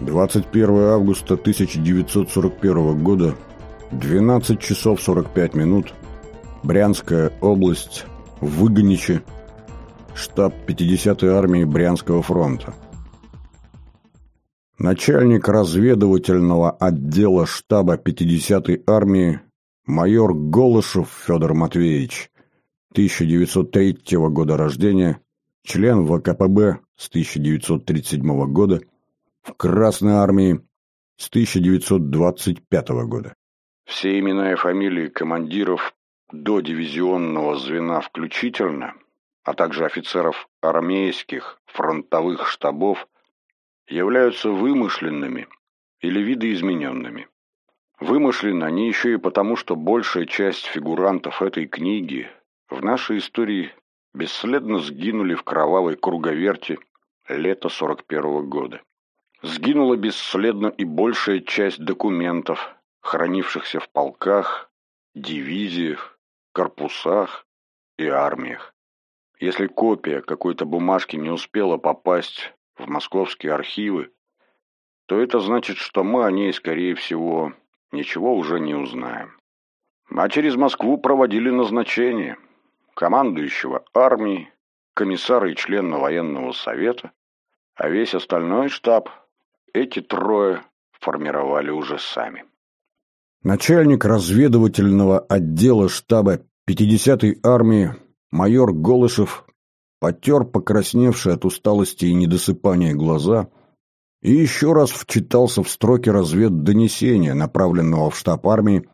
21 августа 1941 года, 12 часов 45 минут, Брянская область, Выгоничи, штаб 50-й армии Брянского фронта. Начальник разведывательного отдела штаба 50-й армии майор Голышев Федор Матвеевич, 1903 года рождения, член ВКПБ с 1937 года, Красной армии с 1925 года. Все имена и фамилии командиров до дивизионного звена включительно, а также офицеров армейских фронтовых штабов являются вымышленными или видоизмененными. Вымышлены они еще и потому, что большая часть фигурантов этой книги в нашей истории бесследно сгинули в кровавой круговерти лета 41 -го года. Сгинула бесследно и большая часть документов, хранившихся в полках, дивизиях, корпусах и армиях. Если копия какой-то бумажки не успела попасть в московские архивы, то это значит, что мы о ней, скорее всего, ничего уже не узнаем. А через Москву проводили назначение командующего армией, комиссара и члена военного совета, а весь остальной штаб эти трое формировали уже сами. Начальник разведывательного отдела штаба 50-й армии майор Голышев потер покрасневшие от усталости и недосыпания глаза и еще раз вчитался в строки разведдонесения, направленного в штаб армии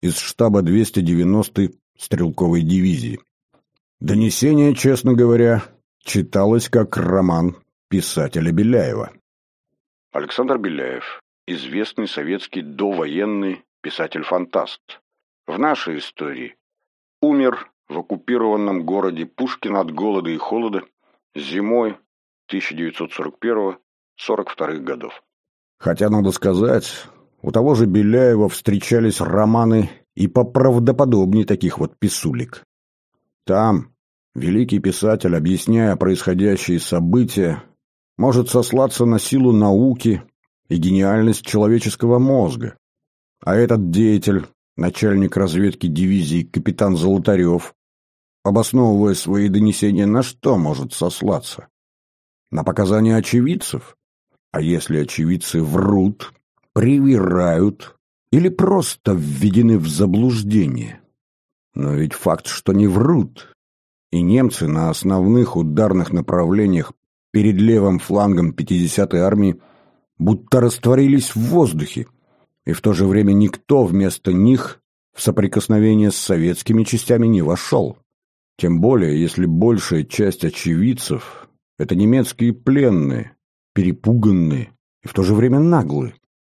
из штаба 290-й стрелковой дивизии. Донесение, честно говоря, читалось как роман писателя Беляева. Александр Беляев, известный советский довоенный писатель-фантаст. В нашей истории умер в оккупированном городе Пушкин от голода и холода зимой 1941-42 годов. Хотя, надо сказать, у того же Беляева встречались романы и поправдоподобнее таких вот писулек. Там великий писатель, объясняя происходящие события, может сослаться на силу науки и гениальность человеческого мозга. А этот деятель, начальник разведки дивизии капитан Золотарев, обосновывая свои донесения, на что может сослаться? На показания очевидцев? А если очевидцы врут, привирают или просто введены в заблуждение? Но ведь факт, что не врут, и немцы на основных ударных направлениях перед левым флангом 50-й армии будто растворились в воздухе, и в то же время никто вместо них в соприкосновение с советскими частями не вошел. Тем более, если большая часть очевидцев – это немецкие пленные, перепуганные и в то же время наглые.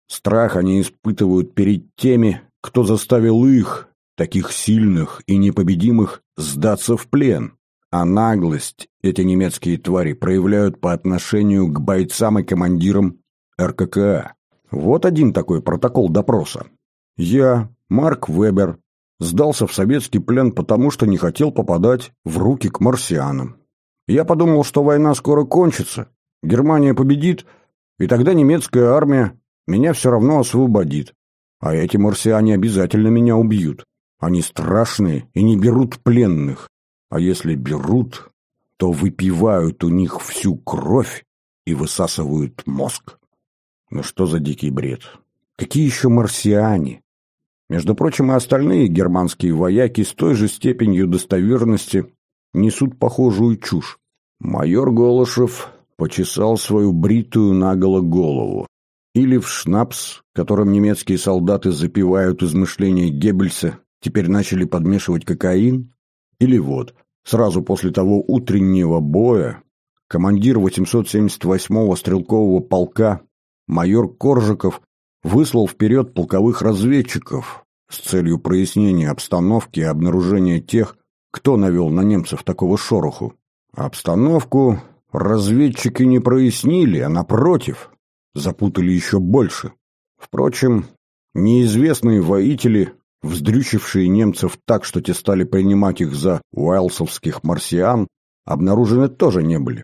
Страх они испытывают перед теми, кто заставил их, таких сильных и непобедимых, сдаться в плен. А наглость эти немецкие твари проявляют по отношению к бойцам и командирам РККА. Вот один такой протокол допроса. Я, Марк Вебер, сдался в советский плен, потому что не хотел попадать в руки к марсианам. Я подумал, что война скоро кончится, Германия победит, и тогда немецкая армия меня все равно освободит. А эти марсиане обязательно меня убьют. Они страшные и не берут пленных. А если берут, то выпивают у них всю кровь и высасывают мозг. Ну что за дикий бред? Какие еще марсиане? Между прочим, и остальные германские вояки с той же степенью достоверности несут похожую чушь. Майор Голышев почесал свою бритую наголо голову. Или в шнапс, которым немецкие солдаты запивают измышления Геббельса, теперь начали подмешивать кокаин? Или вот, сразу после того утреннего боя, командир 878-го стрелкового полка майор Коржиков выслал вперед полковых разведчиков с целью прояснения обстановки и обнаружения тех, кто навел на немцев такого шороху. Обстановку разведчики не прояснили, а напротив, запутали еще больше. Впрочем, неизвестные воители вздрючившие немцев так, что те стали принимать их за уайлсовских марсиан, обнаружены тоже не были.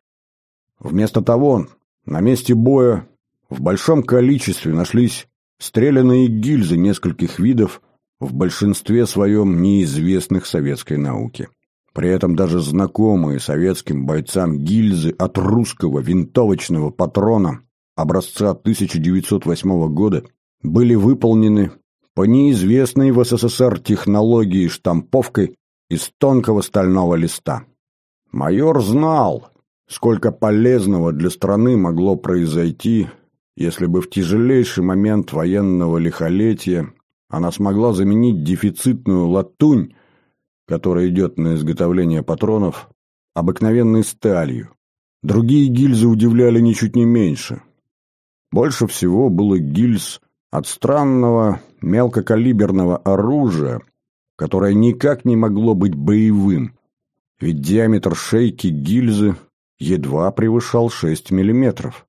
Вместо того, на месте боя В большом количестве нашлись стрелянные гильзы нескольких видов, в большинстве своем неизвестных советской науке. При этом даже знакомые советским бойцам гильзы от русского винтовочного патрона образца 1908 года были выполнены по неизвестной в СССР технологии штамповкой из тонкого стального листа. Майор знал, сколько полезного для страны могло произойти, если бы в тяжелейший момент военного лихолетия она смогла заменить дефицитную латунь, которая идет на изготовление патронов, обыкновенной сталью. Другие гильзы удивляли ничуть не меньше. Больше всего было гильз от странного мелкокалиберного оружия, которое никак не могло быть боевым, ведь диаметр шейки гильзы едва превышал 6 миллиметров.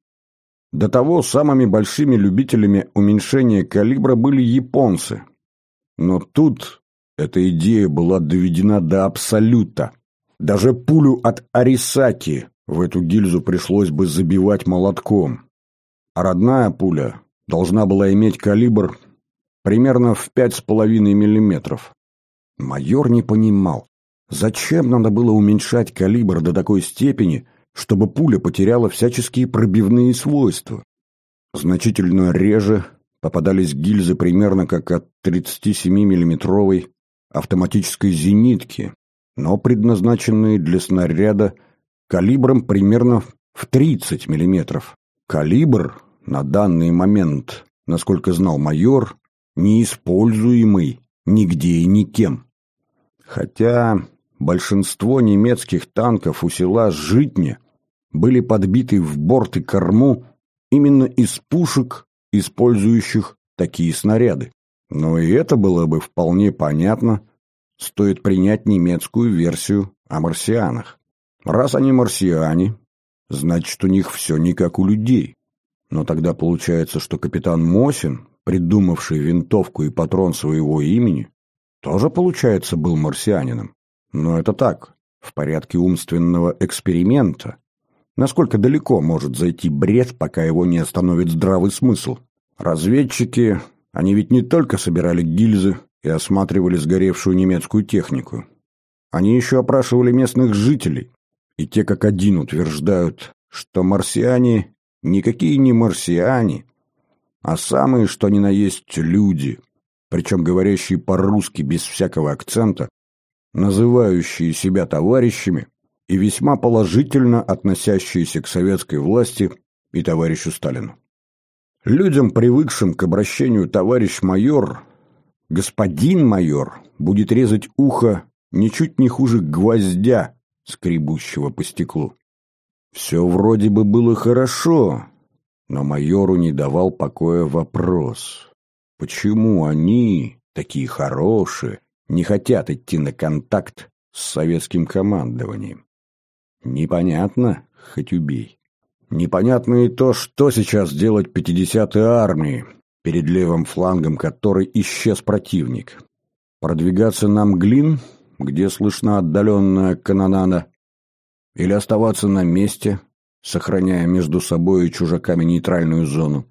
До того самыми большими любителями уменьшения калибра были японцы. Но тут эта идея была доведена до абсолюта. Даже пулю от Арисаки в эту гильзу пришлось бы забивать молотком. А родная пуля должна была иметь калибр примерно в 5,5 миллиметров. Майор не понимал, зачем надо было уменьшать калибр до такой степени, чтобы пуля потеряла всяческие пробивные свойства. Значительно реже попадались гильзы примерно как от 37-миллиметровой автоматической зенитки, но предназначенные для снаряда калибром примерно в 30 миллиметров. Калибр на данный момент, насколько знал майор, неиспользуемый нигде и никем. Хотя большинство немецких танков у села Житне были подбиты в борт и корму именно из пушек, использующих такие снаряды. Но и это было бы вполне понятно, стоит принять немецкую версию о марсианах. Раз они марсиане, значит, у них все не как у людей. Но тогда получается, что капитан Мосин, придумавший винтовку и патрон своего имени, тоже, получается, был марсианином. Но это так, в порядке умственного эксперимента, Насколько далеко может зайти бред, пока его не остановит здравый смысл? Разведчики, они ведь не только собирали гильзы и осматривали сгоревшую немецкую технику. Они еще опрашивали местных жителей, и те как один утверждают, что марсиане никакие не марсиане, а самые, что ни на есть, люди, причем говорящие по-русски без всякого акцента, называющие себя товарищами и весьма положительно относящиеся к советской власти и товарищу Сталину. Людям, привыкшим к обращению товарищ майор, господин майор будет резать ухо ничуть не хуже гвоздя, скребущего по стеклу. Все вроде бы было хорошо, но майору не давал покоя вопрос. Почему они, такие хорошие, не хотят идти на контакт с советским командованием? Непонятно, хоть убей. Непонятно и то, что сейчас делать 50-й армии, перед левым флангом которой исчез противник. Продвигаться на Мглин, где слышна отдаленная канонада, или оставаться на месте, сохраняя между собой и чужаками нейтральную зону.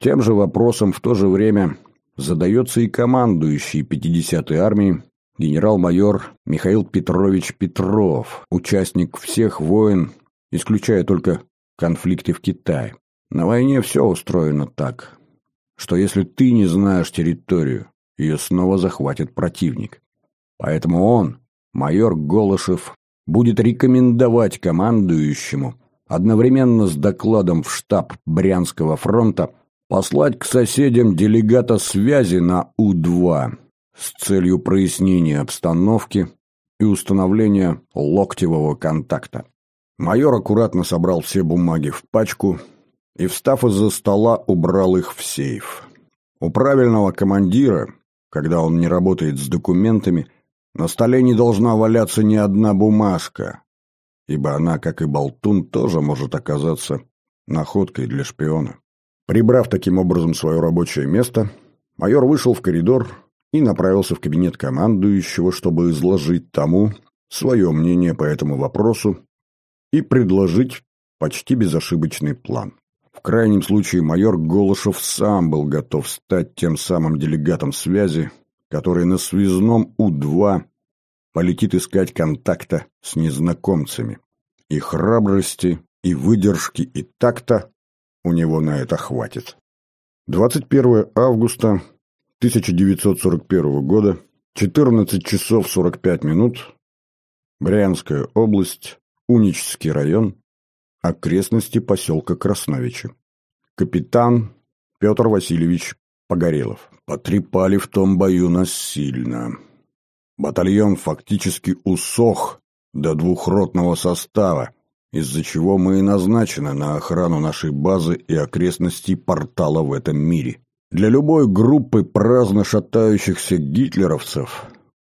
Тем же вопросом в то же время задается и командующий 50-й армией генерал-майор Михаил Петрович Петров, участник всех войн, исключая только конфликты в Китае. На войне все устроено так, что если ты не знаешь территорию, ее снова захватит противник. Поэтому он, майор Голышев, будет рекомендовать командующему одновременно с докладом в штаб Брянского фронта послать к соседям делегата связи на У-2 с целью прояснения обстановки и установления локтевого контакта. Майор аккуратно собрал все бумаги в пачку и, встав из-за стола, убрал их в сейф. У правильного командира, когда он не работает с документами, на столе не должна валяться ни одна бумажка, ибо она, как и болтун, тоже может оказаться находкой для шпиона. Прибрав таким образом свое рабочее место, майор вышел в коридор и направился в кабинет командующего, чтобы изложить тому свое мнение по этому вопросу и предложить почти безошибочный план. В крайнем случае майор Голышев сам был готов стать тем самым делегатом связи, который на связном У-2 полетит искать контакта с незнакомцами. И храбрости, и выдержки, и такта у него на это хватит. 21 августа 1941 года, 14 часов 45 минут, Брянская область, Унический район, окрестности поселка Красновичи. Капитан Петр Васильевич Погорелов. Потрепали в том бою нас сильно. Батальон фактически усох до двухротного состава, из-за чего мы и назначены на охрану нашей базы и окрестностей портала в этом мире. Для любой группы праздно шатающихся гитлеровцев,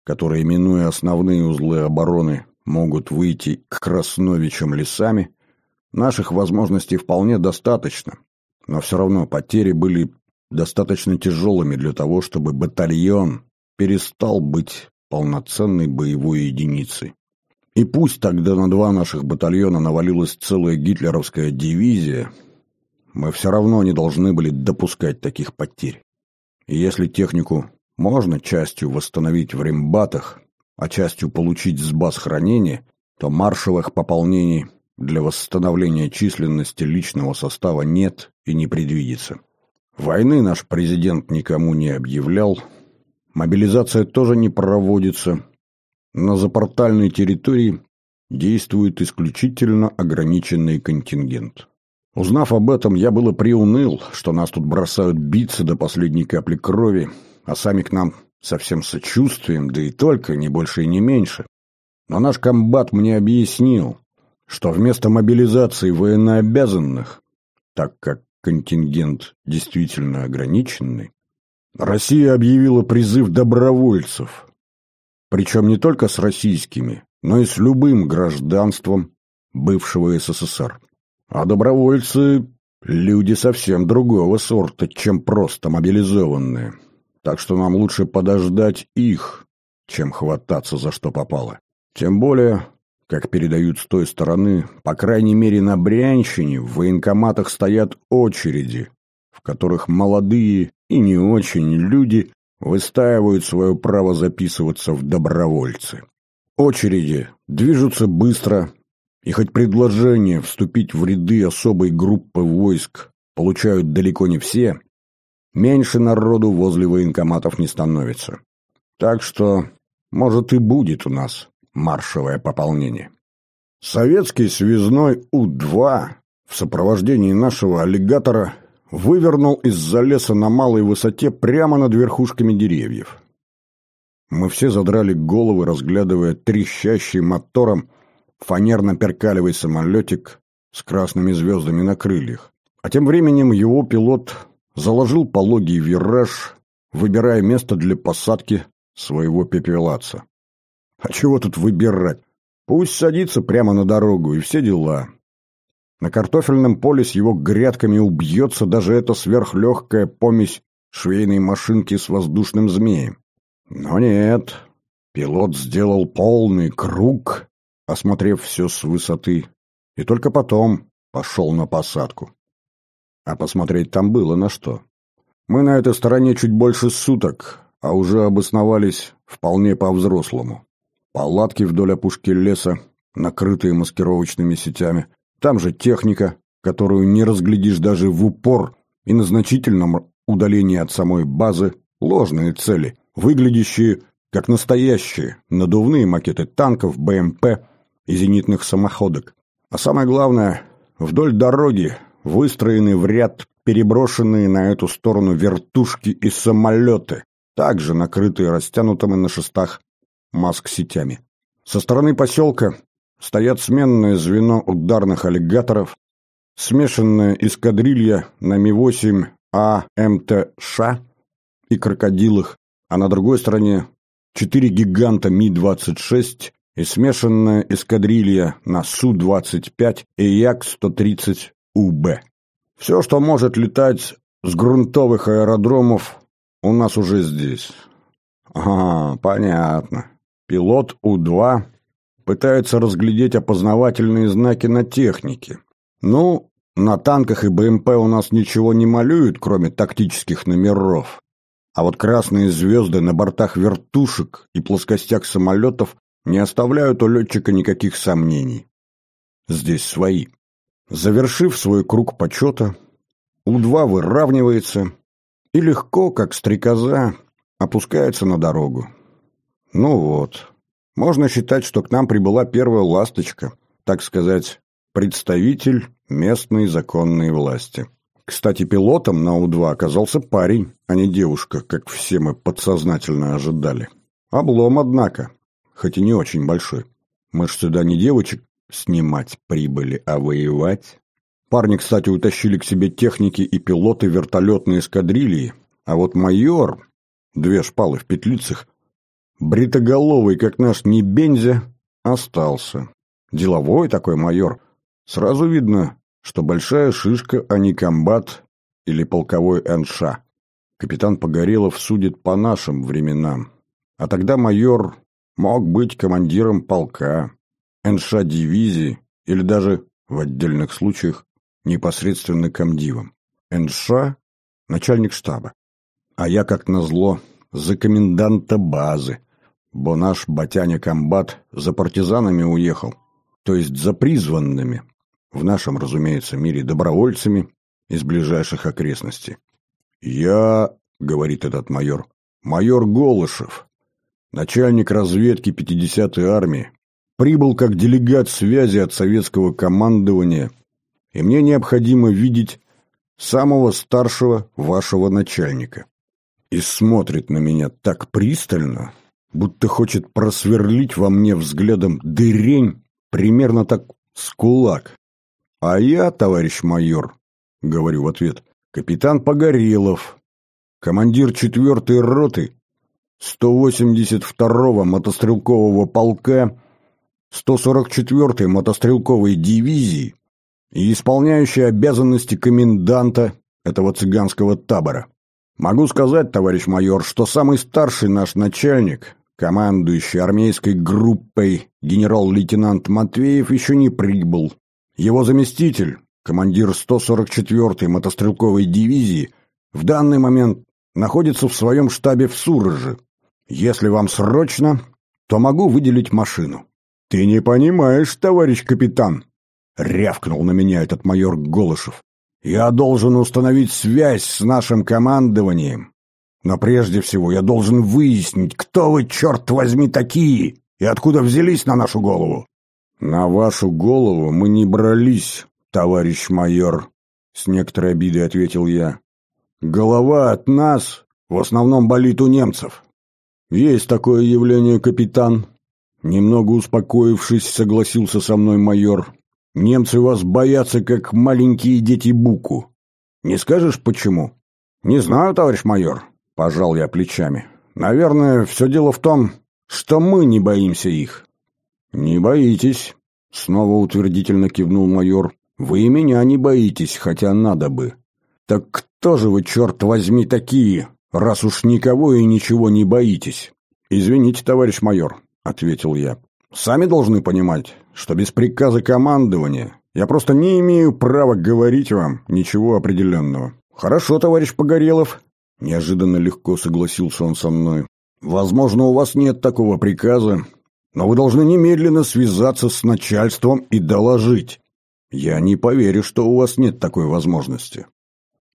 которые, минуя основные узлы обороны, могут выйти к Красновичам лесами, наших возможностей вполне достаточно, но все равно потери были достаточно тяжелыми для того, чтобы батальон перестал быть полноценной боевой единицей. И пусть тогда на два наших батальона навалилась целая гитлеровская дивизия, мы все равно не должны были допускать таких потерь. И если технику можно частью восстановить в рембатах, а частью получить с баз хранения, то маршевых пополнений для восстановления численности личного состава нет и не предвидится. Войны наш президент никому не объявлял, мобилизация тоже не проводится. На запортальной территории действует исключительно ограниченный контингент. Узнав об этом, я было приуныл, что нас тут бросают биться до последней капли крови, а сами к нам со всем сочувствием, да и только, не больше и не меньше. Но наш комбат мне объяснил, что вместо мобилизации военнообязанных, так как контингент действительно ограниченный, Россия объявила призыв добровольцев, причем не только с российскими, но и с любым гражданством бывшего СССР. А добровольцы – люди совсем другого сорта, чем просто мобилизованные. Так что нам лучше подождать их, чем хвататься за что попало. Тем более, как передают с той стороны, по крайней мере на Брянщине в военкоматах стоят очереди, в которых молодые и не очень люди выстаивают свое право записываться в добровольцы. Очереди движутся быстро, и хоть предложение вступить в ряды особой группы войск получают далеко не все, меньше народу возле военкоматов не становится. Так что, может, и будет у нас маршевое пополнение. Советский связной У-2 в сопровождении нашего аллигатора вывернул из-за леса на малой высоте прямо над верхушками деревьев. Мы все задрали головы, разглядывая трещащий мотором фанерно-перкалевый самолетик с красными звездами на крыльях. А тем временем его пилот заложил пологий вираж, выбирая место для посадки своего пепелаца. А чего тут выбирать? Пусть садится прямо на дорогу, и все дела. На картофельном поле с его грядками убьется даже эта сверхлегкая помесь швейной машинки с воздушным змеем. Но нет, пилот сделал полный круг, осмотрев все с высоты, и только потом пошел на посадку. А посмотреть там было на что. Мы на этой стороне чуть больше суток, а уже обосновались вполне по-взрослому. Палатки вдоль опушки леса, накрытые маскировочными сетями. Там же техника, которую не разглядишь даже в упор, и на значительном удалении от самой базы ложные цели, выглядящие как настоящие надувные макеты танков, БМП и зенитных самоходок. А самое главное, вдоль дороги выстроены в ряд переброшенные на эту сторону вертушки и самолеты, также накрытые растянутыми на шестах маск-сетями. Со стороны поселка стоят сменное звено ударных аллигаторов, смешанная эскадрилья на Ми-8 АМТШ и крокодилах, а на другой стороне четыре гиганта Ми-26 и смешанная эскадрилья на Су-25 и Як-130УБ. Все, что может летать с грунтовых аэродромов, у нас уже здесь. Ага, понятно. Пилот У-2 пытается разглядеть опознавательные знаки на технике. Ну, на танках и БМП у нас ничего не малюют, кроме тактических номеров. А вот красные звезды на бортах вертушек и плоскостях самолетов не оставляют у летчика никаких сомнений. Здесь свои. Завершив свой круг почета, У-2 выравнивается и легко, как стрекоза, опускается на дорогу. Ну вот, можно считать, что к нам прибыла первая ласточка, так сказать, представитель местной законной власти. Кстати, пилотом на У-2 оказался парень, а не девушка, как все мы подсознательно ожидали. Облом, однако, хоть и не очень большой. Мы ж сюда не девочек снимать прибыли, а воевать. Парни, кстати, утащили к себе техники и пилоты вертолетной эскадрильи, а вот майор, две шпалы в петлицах, бритоголовый, как наш Небензя, остался. Деловой такой майор. Сразу видно, что большая шишка, а не комбат или полковой НШ. Капитан Погорелов судит по нашим временам. А тогда майор мог быть командиром полка, НШ дивизии или даже, в отдельных случаях, непосредственно комдивом. НШ – начальник штаба. А я, как назло, за коменданта базы, бо наш батяня-комбат за партизанами уехал, то есть за призванными, в нашем, разумеется, мире добровольцами из ближайших окрестностей. «Я, — говорит этот майор, — майор Голышев, начальник разведки 50-й армии, прибыл как делегат связи от советского командования, и мне необходимо видеть самого старшего вашего начальника. И смотрит на меня так пристально, будто хочет просверлить во мне взглядом дырень примерно так с кулак. А я, товарищ майор, говорю в ответ, капитан Погорелов, командир четвертой роты 182-го мотострелкового полка 144-й мотострелковой дивизии и исполняющий обязанности коменданта этого цыганского табора. Могу сказать, товарищ майор, что самый старший наш начальник, командующий армейской группой генерал-лейтенант Матвеев, еще не прибыл. Его заместитель, командир 144-й мотострелковой дивизии, в данный момент находится в своем штабе в Сурже. Если вам срочно, то могу выделить машину. «Ты не понимаешь, товарищ капитан!» — рявкнул на меня этот майор Голышев. «Я должен установить связь с нашим командованием. Но прежде всего я должен выяснить, кто вы, черт возьми, такие и откуда взялись на нашу голову». «На вашу голову мы не брались, товарищ майор», — с некоторой обидой ответил я. «Голова от нас в основном болит у немцев». «Есть такое явление, капитан», Немного успокоившись, согласился со мной майор. «Немцы вас боятся, как маленькие дети буку. Не скажешь, почему?» «Не знаю, товарищ майор», — пожал я плечами. «Наверное, все дело в том, что мы не боимся их». «Не боитесь», — снова утвердительно кивнул майор. «Вы меня не боитесь, хотя надо бы». «Так кто же вы, черт возьми, такие, раз уж никого и ничего не боитесь?» «Извините, товарищ майор, — ответил я. «Сами должны понимать, что без приказа командования я просто не имею права говорить вам ничего определенного». «Хорошо, товарищ Погорелов», — неожиданно легко согласился он со мной. «Возможно, у вас нет такого приказа, но вы должны немедленно связаться с начальством и доложить. Я не поверю, что у вас нет такой возможности».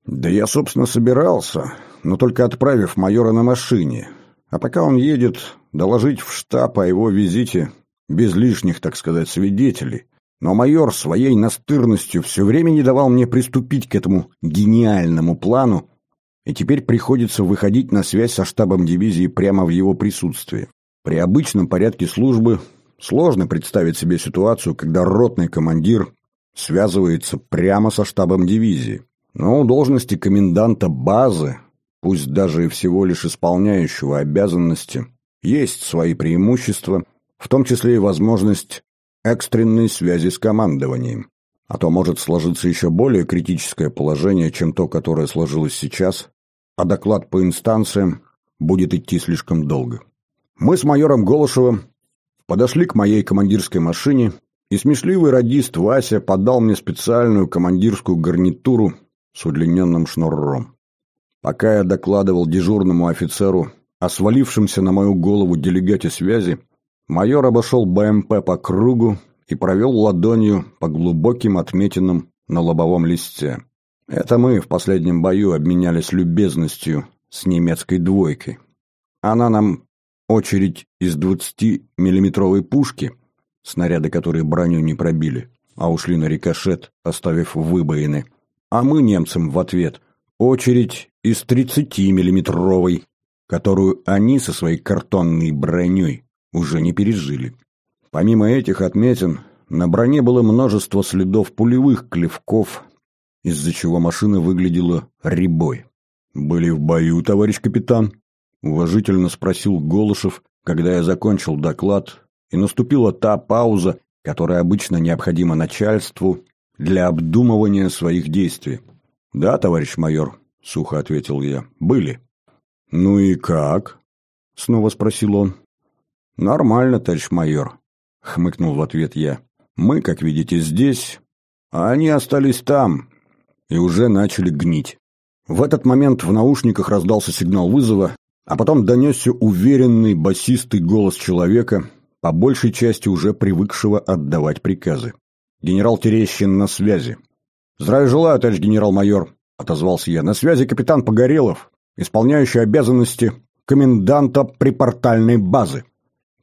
«Да я, собственно, собирался, но только отправив майора на машине. А пока он едет, доложить в штаб о его визите без лишних, так сказать, свидетелей. Но майор своей настырностью все время не давал мне приступить к этому гениальному плану, и теперь приходится выходить на связь со штабом дивизии прямо в его присутствии. При обычном порядке службы сложно представить себе ситуацию, когда ротный командир связывается прямо со штабом дивизии. Но у должности коменданта базы, пусть даже и всего лишь исполняющего обязанности, есть свои преимущества, в том числе и возможность экстренной связи с командованием. А то может сложиться еще более критическое положение, чем то, которое сложилось сейчас, а доклад по инстанциям будет идти слишком долго. Мы с майором Голышевым подошли к моей командирской машине и смешливый радист Вася подал мне специальную командирскую гарнитуру с удлиненным шнуром. Пока я докладывал дежурному офицеру о свалившемся на мою голову делегате связи, майор обошел БМП по кругу и провел ладонью по глубоким отметинам на лобовом листе. Это мы в последнем бою обменялись любезностью с немецкой двойкой. Она нам очередь из 20-миллиметровой пушки, снаряды которые броню не пробили, а ушли на рикошет, оставив выбоины, а мы немцам в ответ очередь из 30-миллиметровой, которую они со своей картонной броней уже не пережили. Помимо этих отметин, на броне было множество следов пулевых клевков, из-за чего машина выглядела рябой. «Были в бою, товарищ капитан?» — уважительно спросил Голышев, когда я закончил доклад, и наступила та пауза, которая обычно необходима начальству для обдумывания своих действий. «Да, товарищ майор», — сухо ответил я, — «были». «Ну и как?» — снова спросил он. «Нормально, товарищ майор», — хмыкнул в ответ я. «Мы, как видите, здесь, а они остались там и уже начали гнить». В этот момент в наушниках раздался сигнал вызова, а потом донесся уверенный басистый голос человека, по большей части уже привыкшего отдавать приказы. «Генерал Терещин на связи». «Здравия желаю, товарищ генерал-майор», — отозвался я. «На связи капитан Погорелов, исполняющий обязанности коменданта припортальной базы».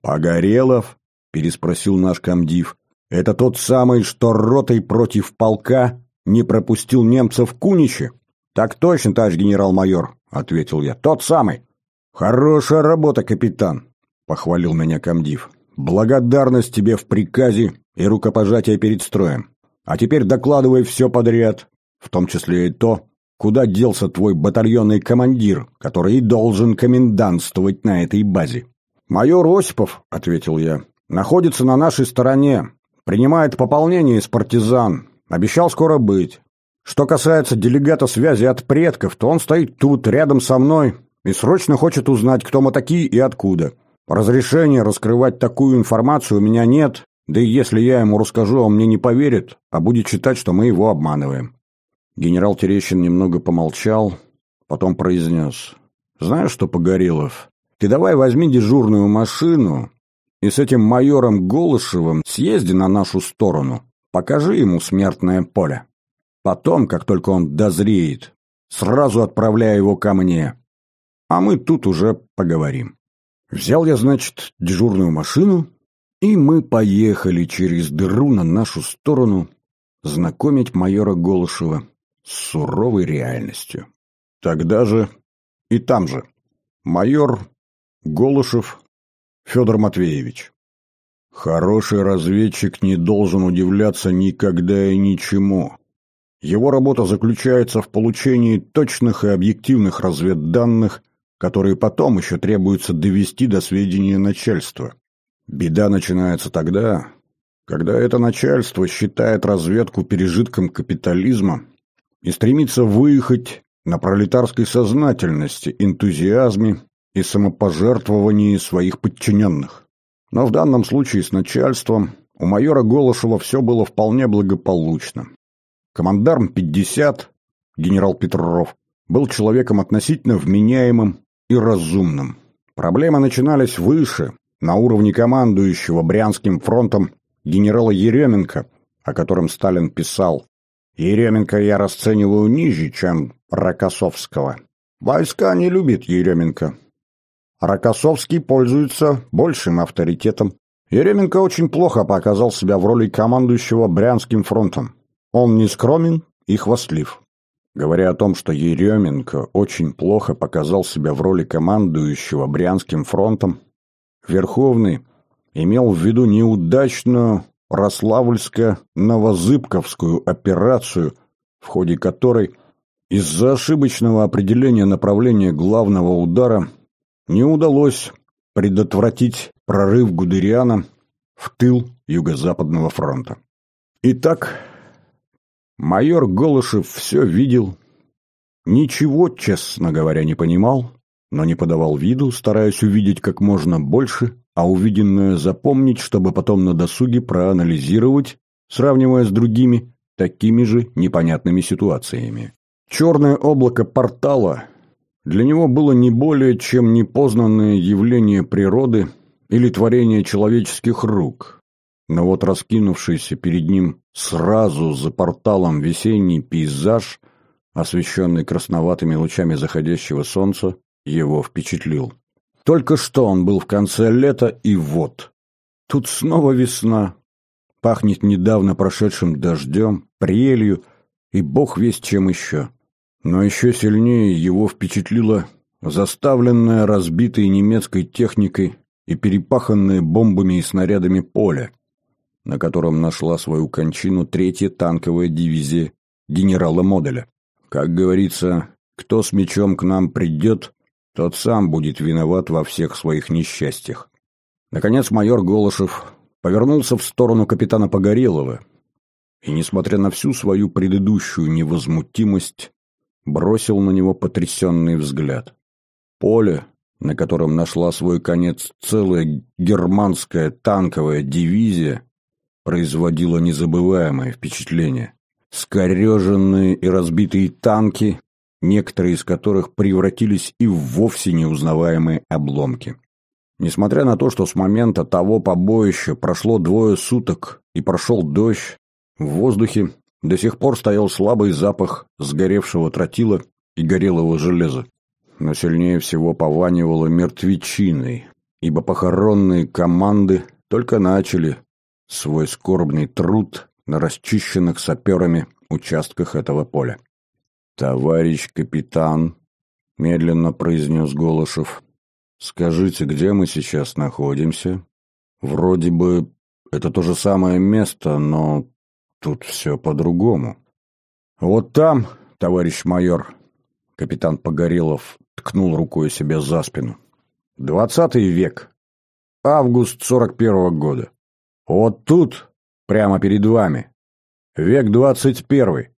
«Погорелов?» — переспросил наш комдив. «Это тот самый, что ротой против полка не пропустил немцев в Куниче?» «Так точно, товарищ генерал-майор», — ответил я. «Тот самый». «Хорошая работа, капитан», — похвалил меня комдив. «Благодарность тебе в приказе и рукопожатие перед строем. А теперь докладывай все подряд, в том числе и то, куда делся твой батальонный командир, который и должен комендантствовать на этой базе». «Майор Осипов», — ответил я, — «находится на нашей стороне, принимает пополнение из партизан, обещал скоро быть. Что касается делегата связи от предков, то он стоит тут, рядом со мной, и срочно хочет узнать, кто мы такие и откуда. Разрешения раскрывать такую информацию у меня нет, да и если я ему расскажу, он мне не поверит, а будет считать, что мы его обманываем». Генерал Терещин немного помолчал, потом произнес. «Знаешь что, Погорелов, ты давай возьми дежурную машину и с этим майором Голышевым съезди на нашу сторону, покажи ему смертное поле». Потом, как только он дозреет, сразу отправляю его ко мне. А мы тут уже поговорим. Взял я, значит, дежурную машину, и мы поехали через дыру на нашу сторону знакомить майора Голышева с суровой реальностью. Тогда же и там же майор Голышев Федор Матвеевич. Хороший разведчик не должен удивляться никогда и ничему. Его работа заключается в получении точных и объективных разведданных, которые потом еще требуется довести до сведения начальства. Беда начинается тогда, когда это начальство считает разведку пережитком капитализма и стремится выехать на пролетарской сознательности, энтузиазме и самопожертвовании своих подчиненных. Но в данном случае с начальством у майора Голышева все было вполне благополучно. Командарм 50, генерал Петров, был человеком относительно вменяемым и разумным. Проблемы начинались выше, на уровне командующего Брянским фронтом генерала Еременко, о котором Сталин писал «Еременко я расцениваю ниже, чем Рокоссовского. Войска не любят Еременко. Рокоссовский пользуется большим авторитетом. Еременко очень плохо показал себя в роли командующего Брянским фронтом. Он не скромен и хвастлив. Говоря о том, что Еременко очень плохо показал себя в роли командующего Брянским фронтом, Верховный имел в виду неудачную Рославльско-Новозыбковскую операцию, в ходе которой из-за ошибочного определения направления главного удара не удалось предотвратить прорыв Гудериана в тыл Юго-Западного фронта. Итак, Майор Голышев все видел, ничего, честно говоря, не понимал, но не подавал виду, стараясь увидеть как можно больше а увиденное запомнить, чтобы потом на досуге проанализировать, сравнивая с другими, такими же непонятными ситуациями. Черное облако портала для него было не более чем непознанное явление природы или творение человеческих рук. Но вот раскинувшийся перед ним сразу за порталом весенний пейзаж, освещенный красноватыми лучами заходящего солнца, его впечатлил. Только что он был в конце лета, и вот. Тут снова весна. Пахнет недавно прошедшим дождем, прелью и бог весть чем еще. Но еще сильнее его впечатлило заставленное разбитой немецкой техникой и перепаханное бомбами и снарядами поле, на котором нашла свою кончину третья танковая дивизия генерала Моделя. Как говорится, кто с мечом к нам придет, тот сам будет виноват во всех своих несчастьях. Наконец майор Голышев повернулся в сторону капитана Погорелова и, несмотря на всю свою предыдущую невозмутимость, бросил на него потрясенный взгляд. Поле, на котором нашла свой конец целая германская танковая дивизия, производило незабываемое впечатление. Скореженные и разбитые танки, некоторые из которых превратились и в вовсе неузнаваемые обломки. Несмотря на то, что с момента того побоища прошло двое суток и прошел дождь, в воздухе до сих пор стоял слабый запах сгоревшего тротила и горелого железа. Но сильнее всего пованивало мертвечиной, ибо похоронные команды только начали свой скорбный труд на расчищенных саперами участках этого поля. «Товарищ капитан», — медленно произнес Голышев, — «скажите, где мы сейчас находимся? Вроде бы это то же самое место, но тут все по-другому». «Вот там, товарищ майор», — капитан Погорелов ткнул рукой себе за спину, — «двадцатый век, август сорок первого года. Вот тут, прямо перед вами, век двадцать первый,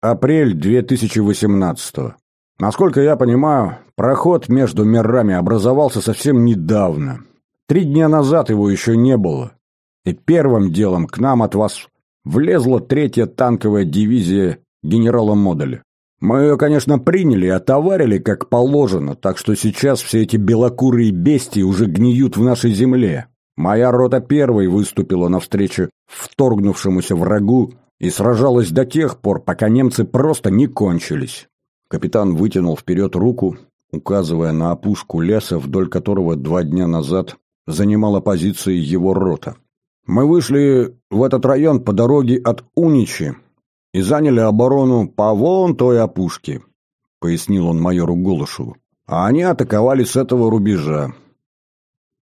Апрель 2018 -го. Насколько я понимаю, проход между мирами образовался совсем недавно. Три дня назад его еще не было. И первым делом к нам от вас влезла третья танковая дивизия генерала Моделя. Мы ее, конечно, приняли и отоварили как положено, так что сейчас все эти белокурые бестии уже гниют в нашей земле. Моя рота первой выступила навстречу вторгнувшемуся врагу и сражалась до тех пор, пока немцы просто не кончились. Капитан вытянул вперед руку, указывая на опушку леса, вдоль которого два дня назад занимала позиции его рота. Мы вышли в этот район по дороге от Уничи и заняли оборону по вон той опушке, пояснил он майору Голышеву. А они атаковали с этого рубежа.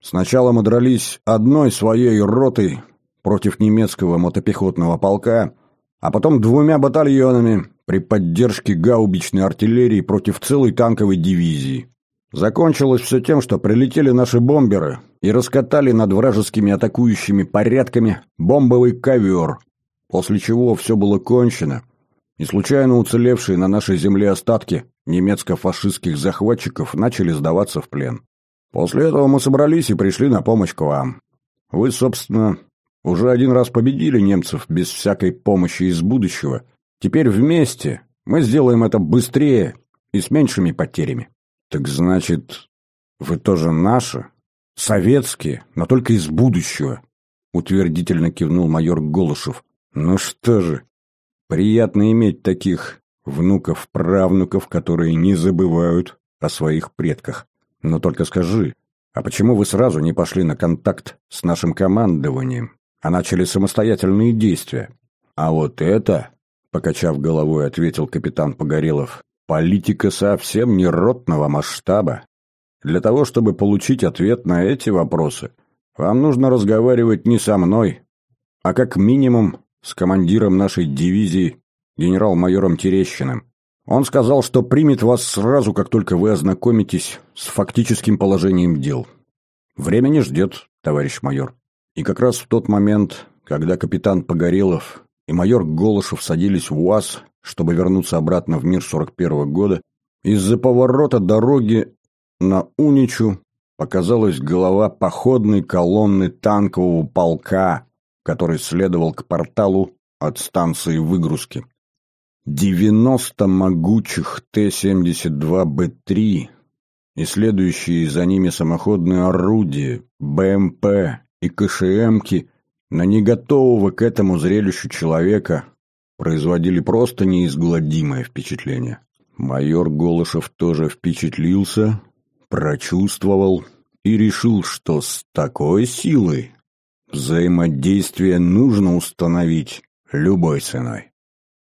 Сначала мы дрались одной своей ротой против немецкого мотопехотного полка, а потом двумя батальонами при поддержке гаубичной артиллерии против целой танковой дивизии. Закончилось все тем, что прилетели наши бомберы и раскатали над вражескими атакующими порядками бомбовый ковер, после чего все было кончено, и случайно уцелевшие на нашей земле остатки немецко-фашистских захватчиков начали сдаваться в плен. После этого мы собрались и пришли на помощь к вам. Вы, собственно, уже один раз победили немцев без всякой помощи из будущего. Теперь вместе мы сделаем это быстрее и с меньшими потерями. Так значит, вы тоже наши? Советские, но только из будущего. Утвердительно кивнул майор Голышев. Ну что же, приятно иметь таких внуков-правнуков, которые не забывают о своих предках. Но только скажи, а почему вы сразу не пошли на контакт с нашим командованием? а начали самостоятельные действия. А вот это, покачав головой, ответил капитан Погорелов, политика совсем не ротного масштаба. Для того, чтобы получить ответ на эти вопросы, вам нужно разговаривать не со мной, а как минимум с командиром нашей дивизии, генерал-майором Терещиным. Он сказал, что примет вас сразу, как только вы ознакомитесь с фактическим положением дел. Время не ждет, товарищ майор. И как раз в тот момент, когда капитан Погорелов и майор Голышев садились в УАЗ, чтобы вернуться обратно в мир 41 -го года, из-за поворота дороги на Уничу показалась голова походной колонны танкового полка, который следовал к порталу от станции выгрузки. 90 могучих Т-72Б3 и следующие за ними самоходные орудия, БМП и КШМки на неготового к этому зрелищу человека производили просто неизгладимое впечатление. Майор Голышев тоже впечатлился, прочувствовал и решил, что с такой силой взаимодействие нужно установить любой ценой.